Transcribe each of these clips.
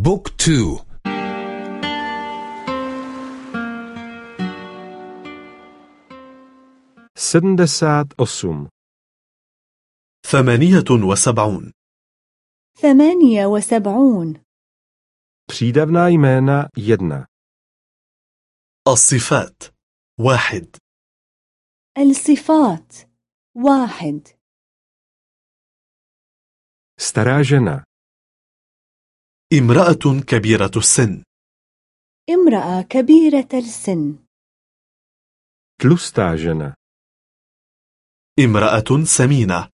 بوك تو. sedmdesát osm ثمانية وسبعون. ثمانية وسبعون. přídavná jména jedna الصفات. واحد. الصفات. واحد. stará žena امرأة كبيرة السن. امرأة كبيرة السن. žena امرأة سمينة.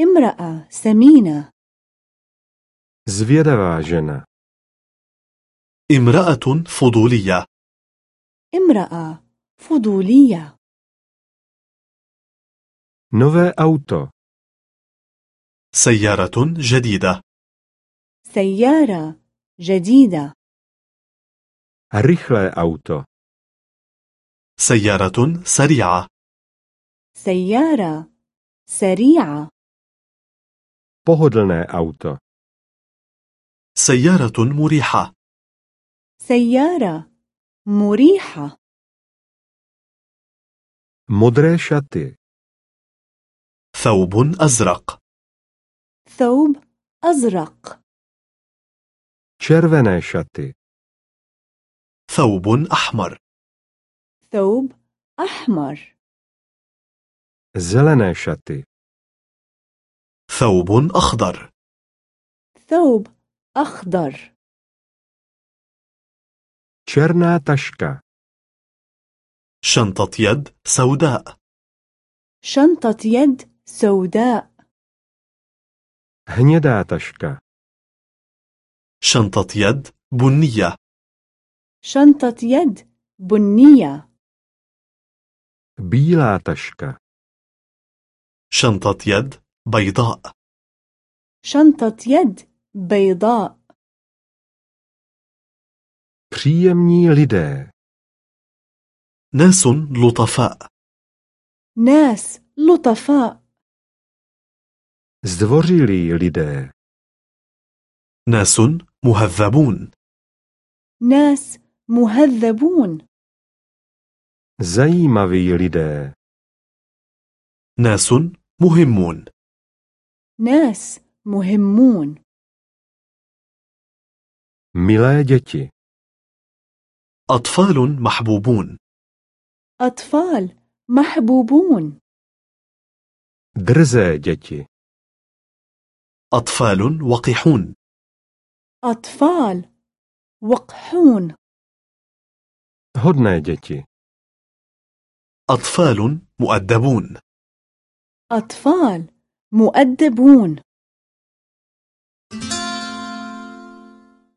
امرأة سمينة. žena امرأة فضولية. امرأة فضولية. nové auto سيارة جديدة. سيارة جديدة. rychlé auto سيارة سريعة. سيارة سريعة. Pohodlné auto. سيارة مريحة. سيارة مريحة. Modré šaty. ثوب أزرق. ثوب أزرق. Červené šaty. ثوب أحمر. ثوب أحمر. Zelené šaty. ثوب أخضر. ثوب أخضر. Černá taška. شنطة يد سوداء. شنطة يد سوداء. Hnědá taška. شنطة يد بنية. شنطة يد بنية. bílá taška شنطة يد بيضاء. شنطة يد بيضاء. Příjemní lidé. ناس لطفاء. ناس لطفاء. Zdvořilí lidé. ناس مهذبون. ناس مهذبون. Zajímaví lidé. ناس مهمون. ناس مهمون. Milé děti. أطفال محبوبون. أطفال محبوبون. Drzé děti. أطفال وقحون. أطفال وقحون. hodné děti أطفال مؤدبون. أطفال مؤدبون.